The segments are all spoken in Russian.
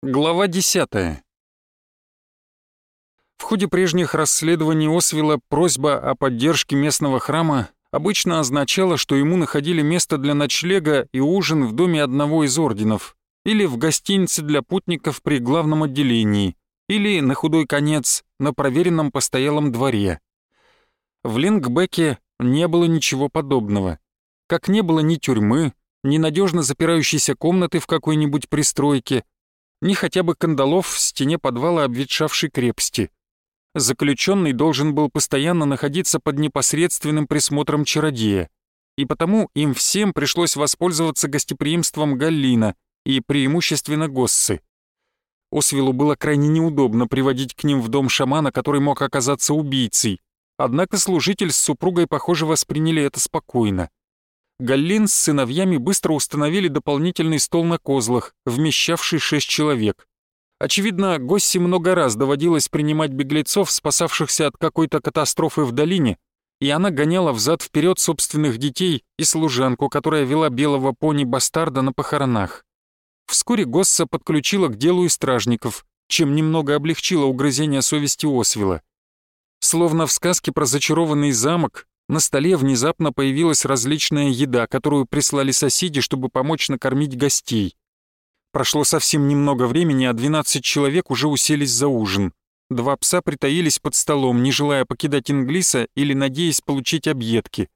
Глава 10. В ходе прежних расследований Освела просьба о поддержке местного храма обычно означала, что ему находили место для ночлега и ужин в доме одного из орденов, или в гостинице для путников при главном отделении, или, на худой конец, на проверенном постоялом дворе. В Лингбеке не было ничего подобного. Как не было ни тюрьмы, ни надежно запирающейся комнаты в какой-нибудь пристройке, ни хотя бы кандалов в стене подвала обветшавшей крепости. Заключенный должен был постоянно находиться под непосредственным присмотром чародея, и потому им всем пришлось воспользоваться гостеприимством Галлина и преимущественно Госсы. Освилу было крайне неудобно приводить к ним в дом шамана, который мог оказаться убийцей, однако служитель с супругой, похоже, восприняли это спокойно. Галлин с сыновьями быстро установили дополнительный стол на козлах, вмещавший шесть человек. Очевидно, Госси много раз доводилось принимать беглецов, спасавшихся от какой-то катастрофы в долине, и она гоняла взад-вперед собственных детей и служанку, которая вела белого пони-бастарда на похоронах. Вскоре Госса подключила к делу и стражников, чем немного облегчила угрызение совести Освела. Словно в сказке про зачарованный замок, на столе внезапно появилась различная еда, которую прислали соседи, чтобы помочь накормить гостей. Прошло совсем немного времени, а 12 человек уже уселись за ужин. Два пса притаились под столом, не желая покидать Инглиса или надеясь получить объедки.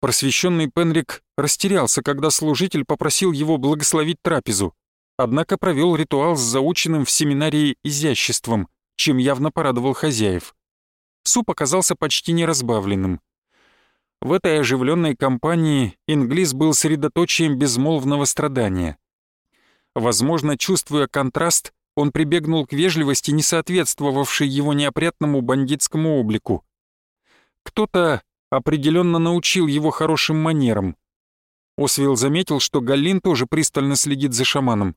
Просвещенный Пенрик растерялся, когда служитель попросил его благословить трапезу, однако провел ритуал с заученным в семинарии изяществом, чем явно порадовал хозяев. Суп оказался почти неразбавленным. В этой оживленной компании Инглис был средоточием безмолвного страдания. Возможно, чувствуя контраст, он прибегнул к вежливости, не соответствовавшей его неопрятному бандитскому облику. Кто-то определенно научил его хорошим манерам. Освилл заметил, что Галлин тоже пристально следит за шаманом.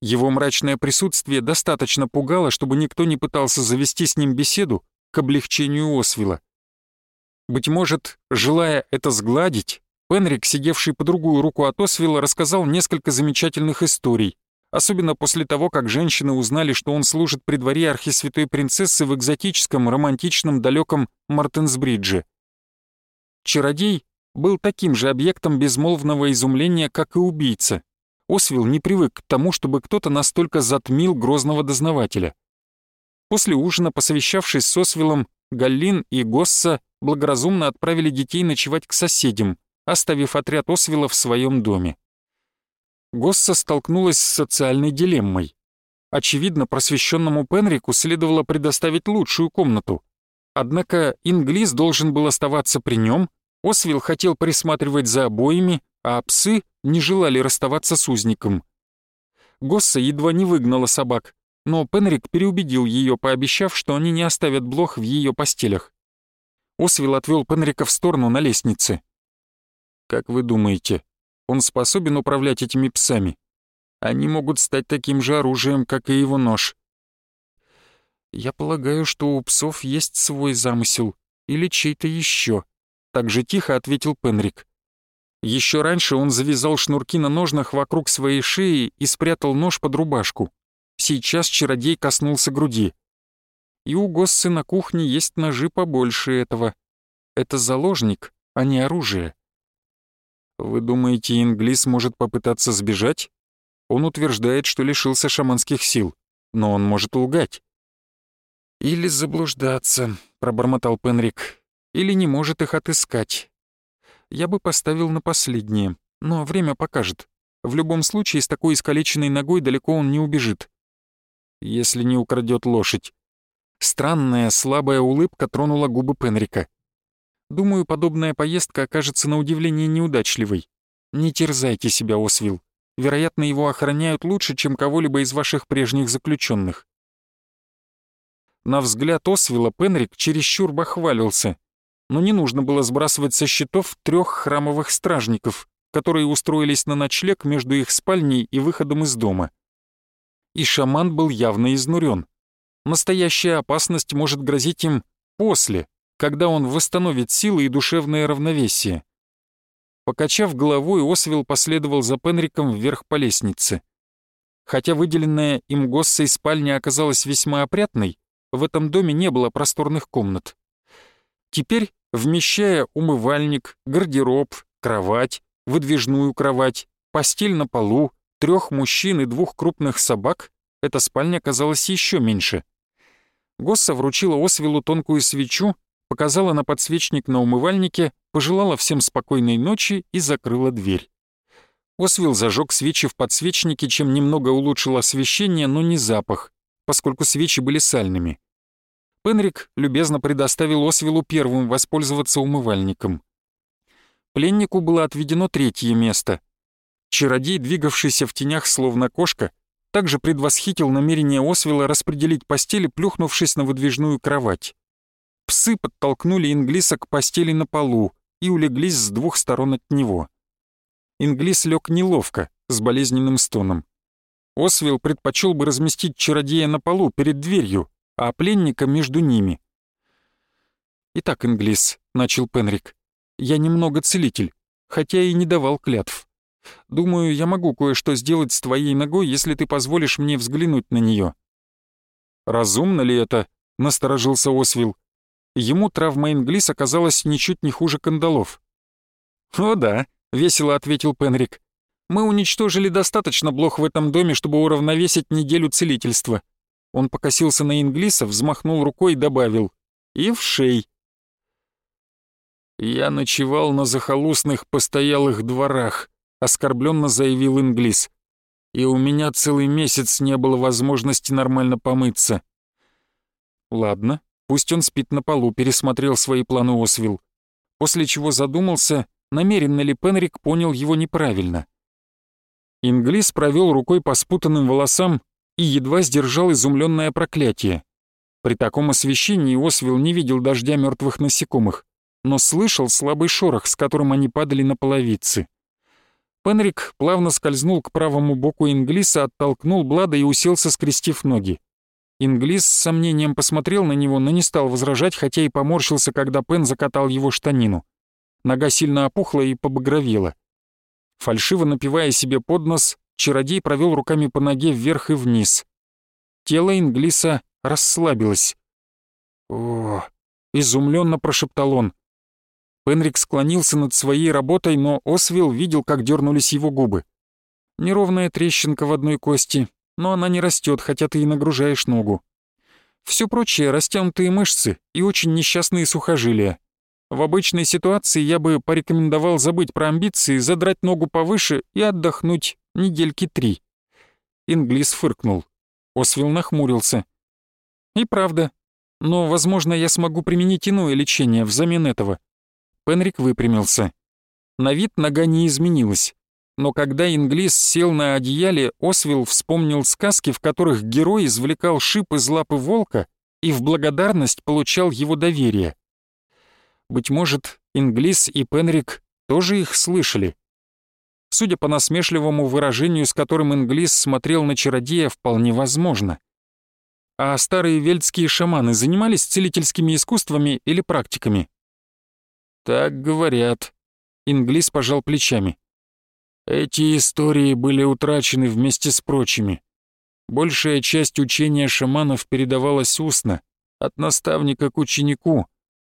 Его мрачное присутствие достаточно пугало, чтобы никто не пытался завести с ним беседу к облегчению Освила. Быть может, желая это сгладить, Пенрик, сидевший по другую руку от Освилла, рассказал несколько замечательных историй, особенно после того, как женщины узнали, что он служит при дворе архисвятой принцессы в экзотическом, романтичном, далеком Мартенсбридже. Чародей был таким же объектом безмолвного изумления, как и убийца. Освилл не привык к тому, чтобы кто-то настолько затмил грозного дознавателя. После ужина, посовещавшись с Освиллом, Галлин и Госса благоразумно отправили детей ночевать к соседям, оставив отряд Освела в своем доме. Госса столкнулась с социальной дилеммой. Очевидно, просвещенному Пенрику следовало предоставить лучшую комнату. Однако Инглис должен был оставаться при нем, Освил хотел присматривать за обоими, а псы не желали расставаться с узником. Госса едва не выгнала собак, но Пенрик переубедил ее, пообещав, что они не оставят блох в ее постелях. Освил отвел Пенрика в сторону на лестнице. «Как вы думаете, он способен управлять этими псами? Они могут стать таким же оружием, как и его нож». «Я полагаю, что у псов есть свой замысел или чей-то еще», — так же тихо ответил Пенрик. Еще раньше он завязал шнурки на ножнах вокруг своей шеи и спрятал нож под рубашку. Сейчас чародей коснулся груди и у Госсы на кухне есть ножи побольше этого. Это заложник, а не оружие. Вы думаете, Инглис может попытаться сбежать? Он утверждает, что лишился шаманских сил, но он может лгать. «Или заблуждаться», — пробормотал Пенрик, «или не может их отыскать. Я бы поставил на последнее, но время покажет. В любом случае, с такой искалеченной ногой далеко он не убежит. Если не украдет лошадь. Странная слабая улыбка тронула губы Пенрика. «Думаю, подобная поездка окажется на удивление неудачливой. Не терзайте себя, Освил. Вероятно, его охраняют лучше, чем кого-либо из ваших прежних заключенных. На взгляд Освила Пенрик чересчур бахвалился, но не нужно было сбрасывать со счетов трех храмовых стражников, которые устроились на ночлег между их спальней и выходом из дома. И шаман был явно изнурен. Настоящая опасность может грозить им после, когда он восстановит силы и душевное равновесие. Покачав головой, Освилл последовал за Пенриком вверх по лестнице. Хотя выделенная им Госсой спальня оказалась весьма опрятной, в этом доме не было просторных комнат. Теперь, вмещая умывальник, гардероб, кровать, выдвижную кровать, постель на полу, трех мужчин и двух крупных собак, эта спальня казалась еще меньше. Госса вручила Освилу тонкую свечу, показала на подсвечник на умывальнике, пожелала всем спокойной ночи и закрыла дверь. Освил зажег свечи в подсвечнике, чем немного улучшил освещение, но не запах, поскольку свечи были сальными. Пенрик любезно предоставил Освилу первым воспользоваться умывальником. Пленнику было отведено третье место. Чародей, двигавшийся в тенях словно кошка, также предвосхитил намерение Освила распределить постели, плюхнувшись на выдвижную кровать. Псы подтолкнули Инглиса к постели на полу и улеглись с двух сторон от него. Инглис лег неловко, с болезненным стоном. Освил предпочел бы разместить чародея на полу перед дверью, а пленника между ними. «Итак, Инглис», — начал Пенрик, — «я немного целитель, хотя и не давал клятв. Думаю, я могу кое-что сделать с твоей ногой, если ты позволишь мне взглянуть на нее. «Разумно ли это?» — насторожился Освил. Ему травма Инглис оказалась ничуть не хуже кандалов. «О да», — весело ответил Пенрик. «Мы уничтожили достаточно блох в этом доме, чтобы уравновесить неделю целительства». Он покосился на Инглиса, взмахнул рукой и добавил. «И в шей». «Я ночевал на захолустных постоялых дворах», — оскорбленно заявил Инглис. «И у меня целый месяц не было возможности нормально помыться». «Ладно, пусть он спит на полу», — пересмотрел свои планы Освил. После чего задумался, намеренно ли Пенрик понял его неправильно. Инглис провел рукой по спутанным волосам и едва сдержал изумленное проклятие. При таком освещении Освил не видел дождя мертвых насекомых, но слышал слабый шорох, с которым они падали на половицы. Пенрик плавно скользнул к правому боку Инглиса, оттолкнул Блада и уселся, скрестив ноги. Инглис с сомнением посмотрел на него, но не стал возражать, хотя и поморщился, когда Пен закатал его штанину. Нога сильно опухла и побагровела. Фальшиво напивая себе под нос, чародей провел руками по ноге вверх и вниз. Тело Инглиса расслабилось. «О!» — изумленно прошептал он. Пенрик склонился над своей работой, но Освилл видел, как дернулись его губы. Неровная трещинка в одной кости, но она не растет, хотя ты и нагружаешь ногу. Все прочее — растянутые мышцы и очень несчастные сухожилия. В обычной ситуации я бы порекомендовал забыть про амбиции, задрать ногу повыше и отдохнуть недельки три. Инглис фыркнул. Освилл нахмурился. И правда. Но, возможно, я смогу применить иное лечение взамен этого. Пенрик выпрямился. На вид нога не изменилась. Но когда Инглис сел на одеяле, Освилл вспомнил сказки, в которых герой извлекал шип из лапы волка и в благодарность получал его доверие. Быть может, Инглис и Пенрик тоже их слышали. Судя по насмешливому выражению, с которым Инглис смотрел на чародея, вполне возможно. А старые вельтские шаманы занимались целительскими искусствами или практиками? «Так говорят», — Инглис пожал плечами. «Эти истории были утрачены вместе с прочими. Большая часть учения шаманов передавалась устно, от наставника к ученику,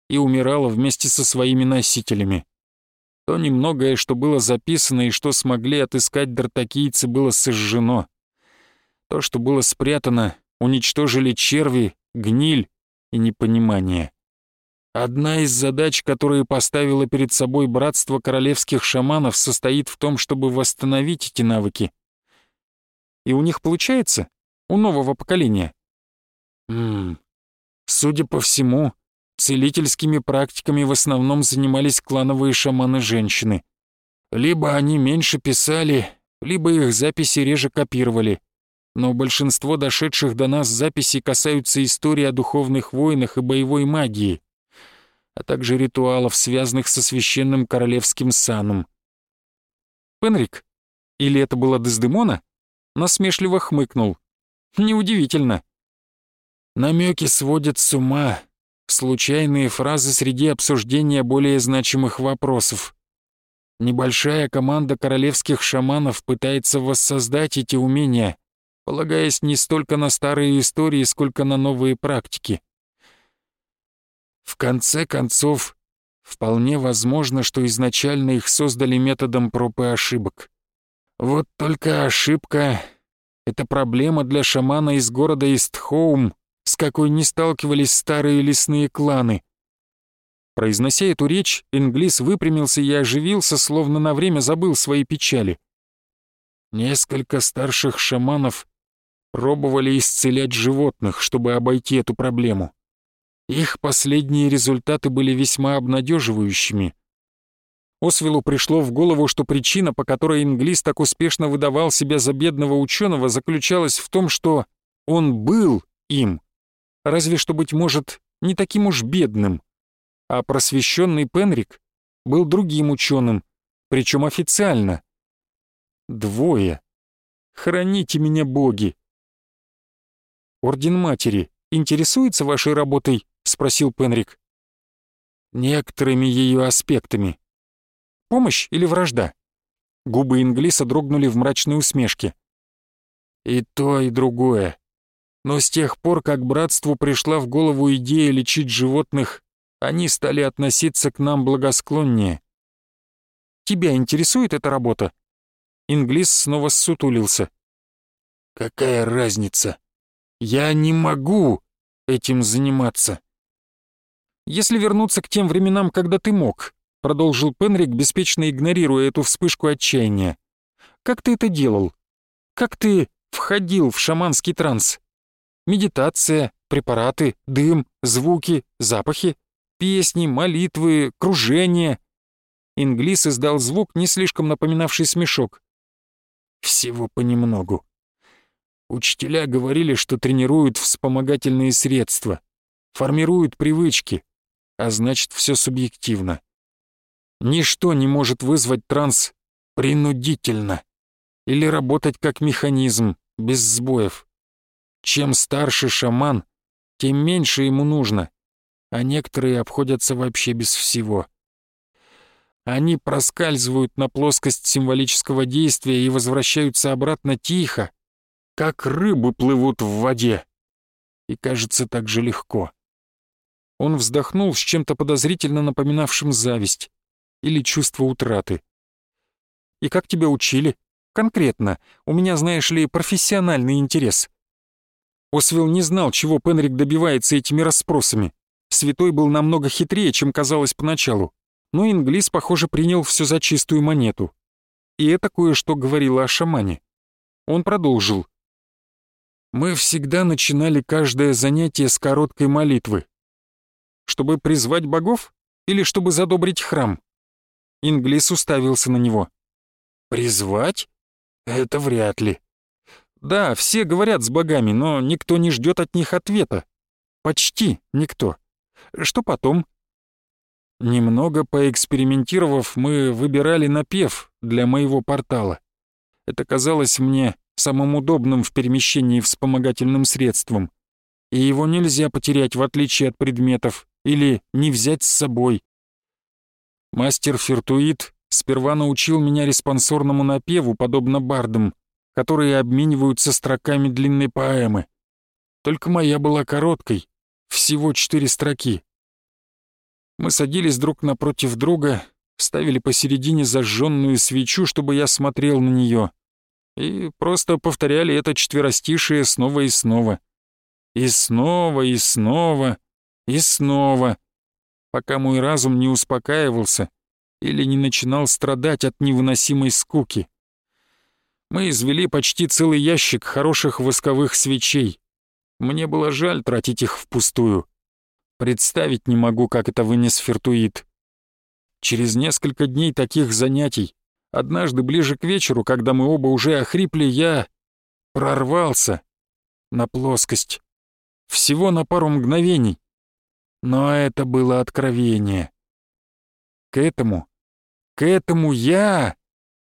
и умирала вместе со своими носителями. То немногое, что было записано и что смогли отыскать дартакийцы, было сожжено. То, что было спрятано, уничтожили черви, гниль и непонимание. Одна из задач, которые поставило перед собой братство королевских шаманов, состоит в том, чтобы восстановить эти навыки. И у них получается? У нового поколения? Ммм, судя по всему, целительскими практиками в основном занимались клановые шаманы-женщины. Либо они меньше писали, либо их записи реже копировали. Но большинство дошедших до нас записей касаются истории о духовных войнах и боевой магии а также ритуалов, связанных со священным королевским саном. Пенрик, или это была Дездемона, насмешливо хмыкнул. Неудивительно. Намеки сводят с ума, случайные фразы среди обсуждения более значимых вопросов. Небольшая команда королевских шаманов пытается воссоздать эти умения, полагаясь не столько на старые истории, сколько на новые практики. В конце концов, вполне возможно, что изначально их создали методом проб и ошибок. Вот только ошибка — это проблема для шамана из города Истхоум, с какой не сталкивались старые лесные кланы. Произнося эту речь, Инглис выпрямился и оживился, словно на время забыл свои печали. Несколько старших шаманов пробовали исцелять животных, чтобы обойти эту проблему. Их последние результаты были весьма обнадеживающими. Освелу пришло в голову, что причина, по которой Инглис так успешно выдавал себя за бедного ученого, заключалась в том, что он был им, разве что, быть может, не таким уж бедным. А просвещенный Пенрик был другим ученым, причем официально. Двое. Храните меня, боги. Орден Матери интересуется вашей работой? Спросил Пенрик. Некоторыми ее аспектами. Помощь или вражда? Губы Инглиса дрогнули в мрачной усмешке. И то, и другое. Но с тех пор, как братству пришла в голову идея лечить животных, они стали относиться к нам благосклоннее. Тебя интересует эта работа? Инглис снова ссутулился. Какая разница? Я не могу этим заниматься. Если вернуться к тем временам, когда ты мог, продолжил Пенрик, беспечно игнорируя эту вспышку отчаяния. Как ты это делал? Как ты входил в шаманский транс? Медитация, препараты, дым, звуки, запахи, песни, молитвы, кружение. Инглис издал звук, не слишком напоминавший смешок. Всего понемногу. Учителя говорили, что тренируют вспомогательные средства, формируют привычки, а значит, все субъективно. Ничто не может вызвать транс принудительно или работать как механизм, без сбоев. Чем старше шаман, тем меньше ему нужно, а некоторые обходятся вообще без всего. Они проскальзывают на плоскость символического действия и возвращаются обратно тихо, как рыбы плывут в воде. И кажется так же легко. Он вздохнул с чем-то подозрительно напоминавшим зависть или чувство утраты. «И как тебя учили? Конкретно. У меня, знаешь ли, профессиональный интерес». Освилл не знал, чего Пенрик добивается этими расспросами. Святой был намного хитрее, чем казалось поначалу. Но Инглис, похоже, принял все за чистую монету. И это кое-что говорило о шамане. Он продолжил. «Мы всегда начинали каждое занятие с короткой молитвы. Чтобы призвать богов или чтобы задобрить храм?» Инглис уставился на него. «Призвать? Это вряд ли. Да, все говорят с богами, но никто не ждет от них ответа. Почти никто. Что потом?» Немного поэкспериментировав, мы выбирали напев для моего портала. Это казалось мне самым удобным в перемещении вспомогательным средством. И его нельзя потерять в отличие от предметов или не взять с собой. Мастер Фертуит сперва научил меня респонсорному напеву, подобно бардам, которые обмениваются строками длинной поэмы. Только моя была короткой, всего четыре строки. Мы садились друг напротив друга, ставили посередине зажженную свечу, чтобы я смотрел на нее, и просто повторяли это четверостишее снова и снова. И снова, и снова, и снова пока мой разум не успокаивался или не начинал страдать от невыносимой скуки. Мы извели почти целый ящик хороших восковых свечей. Мне было жаль тратить их впустую. Представить не могу, как это вынес Фертуит. Через несколько дней таких занятий, однажды ближе к вечеру, когда мы оба уже охрипли, я прорвался на плоскость. Всего на пару мгновений. Но это было откровение. К этому, к этому я,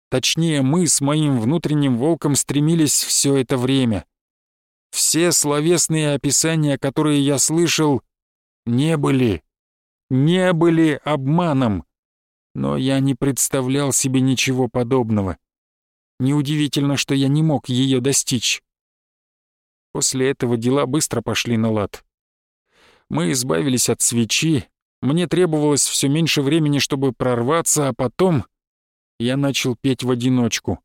точнее мы с моим внутренним волком стремились все это время. Все словесные описания, которые я слышал, не были, не были обманом. Но я не представлял себе ничего подобного. Неудивительно, что я не мог ее достичь. После этого дела быстро пошли на лад. Мы избавились от свечи, мне требовалось все меньше времени, чтобы прорваться, а потом я начал петь в одиночку.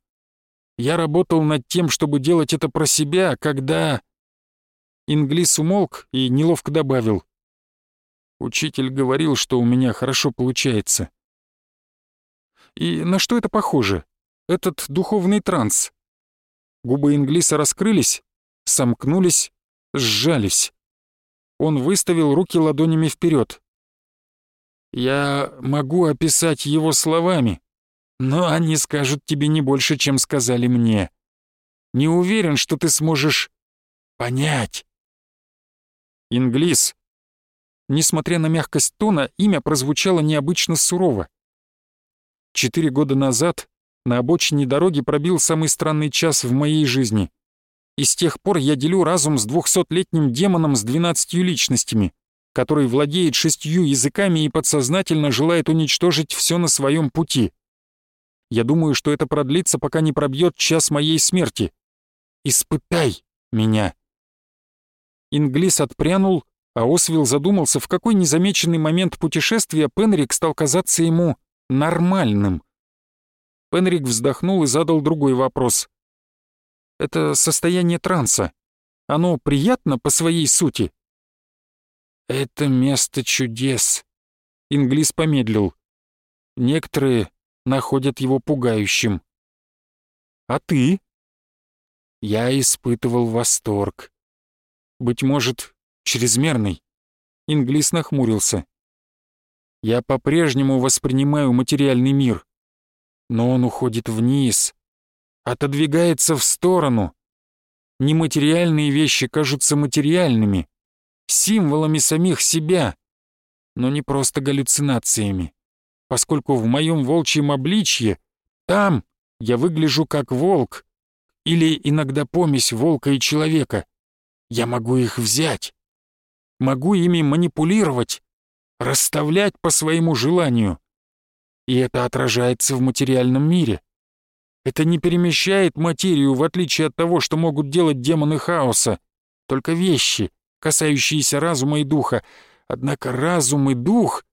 Я работал над тем, чтобы делать это про себя, когда... Инглис умолк и неловко добавил. Учитель говорил, что у меня хорошо получается. И на что это похоже? Этот духовный транс? Губы Инглиса раскрылись, сомкнулись, сжались. Он выставил руки ладонями вперед. Я могу описать его словами, но они скажут тебе не больше, чем сказали мне. Не уверен, что ты сможешь понять. Инглис. Несмотря на мягкость тона, имя прозвучало необычно сурово. Четыре года назад на обочине дороги пробил самый странный час в моей жизни. И с тех пор я делю разум с двухсотлетним демоном с двенадцатью личностями который владеет шестью языками и подсознательно желает уничтожить все на своем пути. Я думаю, что это продлится, пока не пробьет час моей смерти. Испытай меня. Инглис отпрянул, а Освилл задумался, в какой незамеченный момент путешествия Пенрик стал казаться ему нормальным. Пенрик вздохнул и задал другой вопрос. «Это состояние транса. Оно приятно по своей сути?» «Это место чудес», — Инглис помедлил. «Некоторые находят его пугающим». «А ты?» Я испытывал восторг. Быть может, чрезмерный. Инглис нахмурился. Я по-прежнему воспринимаю материальный мир, но он уходит вниз, отодвигается в сторону. Нематериальные вещи кажутся материальными, символами самих себя, но не просто галлюцинациями, поскольку в моем волчьем обличье там я выгляжу как волк или иногда помесь волка и человека. Я могу их взять, могу ими манипулировать, расставлять по своему желанию. И это отражается в материальном мире. Это не перемещает материю, в отличие от того, что могут делать демоны хаоса, только вещи, касающиеся разума и духа, однако разум и дух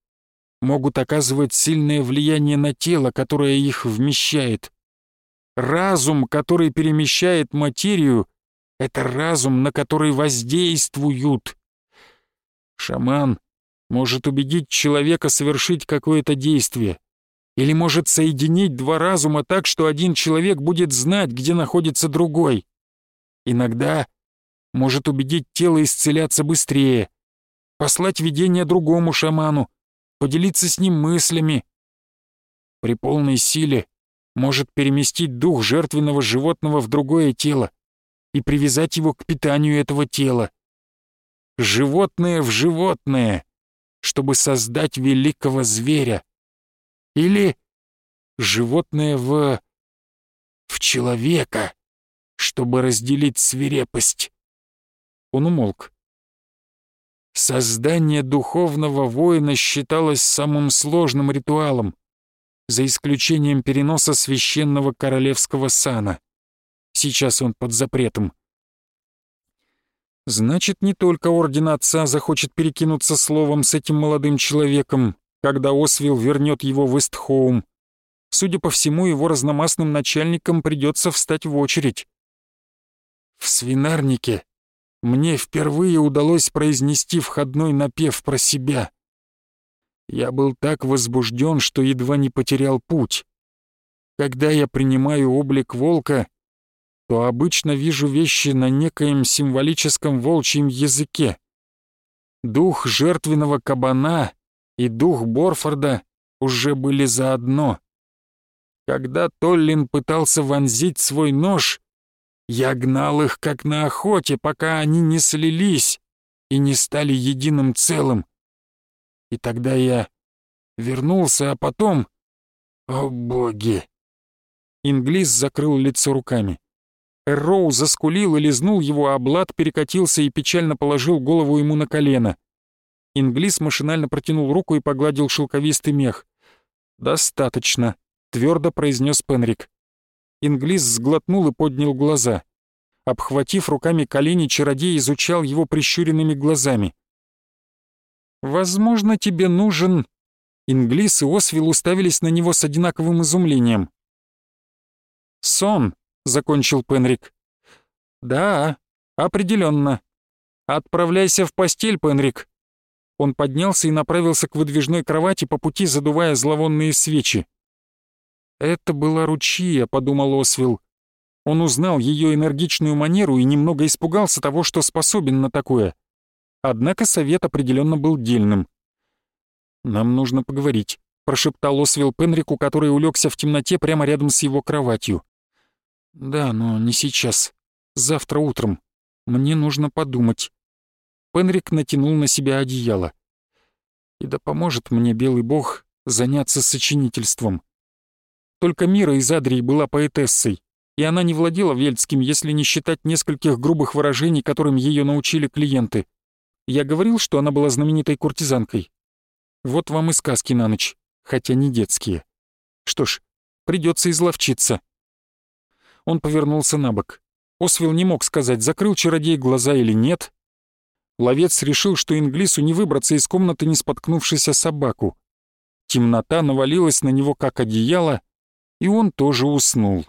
могут оказывать сильное влияние на тело, которое их вмещает. Разум, который перемещает материю, это разум, на который воздействуют. Шаман может убедить человека совершить какое-то действие, или может соединить два разума так, что один человек будет знать, где находится другой. Иногда может убедить тело исцеляться быстрее, послать видение другому шаману, поделиться с ним мыслями. При полной силе может переместить дух жертвенного животного в другое тело и привязать его к питанию этого тела. Животное в животное, чтобы создать великого зверя. Или животное в... в человека, чтобы разделить свирепость. Он умолк. Создание духовного воина считалось самым сложным ритуалом, за исключением переноса священного королевского сана. Сейчас он под запретом. Значит, не только Орден Отца захочет перекинуться словом с этим молодым человеком, когда Освилл вернет его в Истхоум. Судя по всему, его разномастным начальникам придется встать в очередь. В свинарнике мне впервые удалось произнести входной напев про себя. Я был так возбужден, что едва не потерял путь. Когда я принимаю облик волка, то обычно вижу вещи на некоем символическом волчьем языке. Дух жертвенного кабана и дух Борфорда уже были заодно. Когда Толлин пытался вонзить свой нож, я гнал их как на охоте, пока они не слились и не стали единым целым. И тогда я вернулся, а потом... О боги! Инглис закрыл лицо руками. Эрроу заскулил и лизнул его, а Блад перекатился и печально положил голову ему на колено. Инглис машинально протянул руку и погладил шелковистый мех. «Достаточно», — твердо произнес Пенрик. Инглис сглотнул и поднял глаза. Обхватив руками колени, чародей изучал его прищуренными глазами. «Возможно, тебе нужен...» Инглис и Освилл уставились на него с одинаковым изумлением. «Сон», — закончил Пенрик. «Да, определенно. Отправляйся в постель, Пенрик». Он поднялся и направился к выдвижной кровати, по пути задувая зловонные свечи. «Это была Ручия», — подумал Освилл. Он узнал ее энергичную манеру и немного испугался того, что способен на такое. Однако совет определенно был дельным. «Нам нужно поговорить», — прошептал Освилл Пенрику, который улегся в темноте прямо рядом с его кроватью. «Да, но не сейчас. Завтра утром. Мне нужно подумать». Пенрик натянул на себя одеяло. «И да поможет мне белый бог заняться сочинительством». Только Мира из Адрии была поэтессой, и она не владела вельдским, если не считать нескольких грубых выражений, которым ее научили клиенты. Я говорил, что она была знаменитой куртизанкой. Вот вам и сказки на ночь, хотя не детские. Что ж, придется изловчиться. Он повернулся на бок. Освил не мог сказать, закрыл чародей глаза или нет. Ловец решил, что Инглису не выбраться из комнаты, не споткнувшись о собаку. Темнота навалилась на него, как одеяло, и он тоже уснул.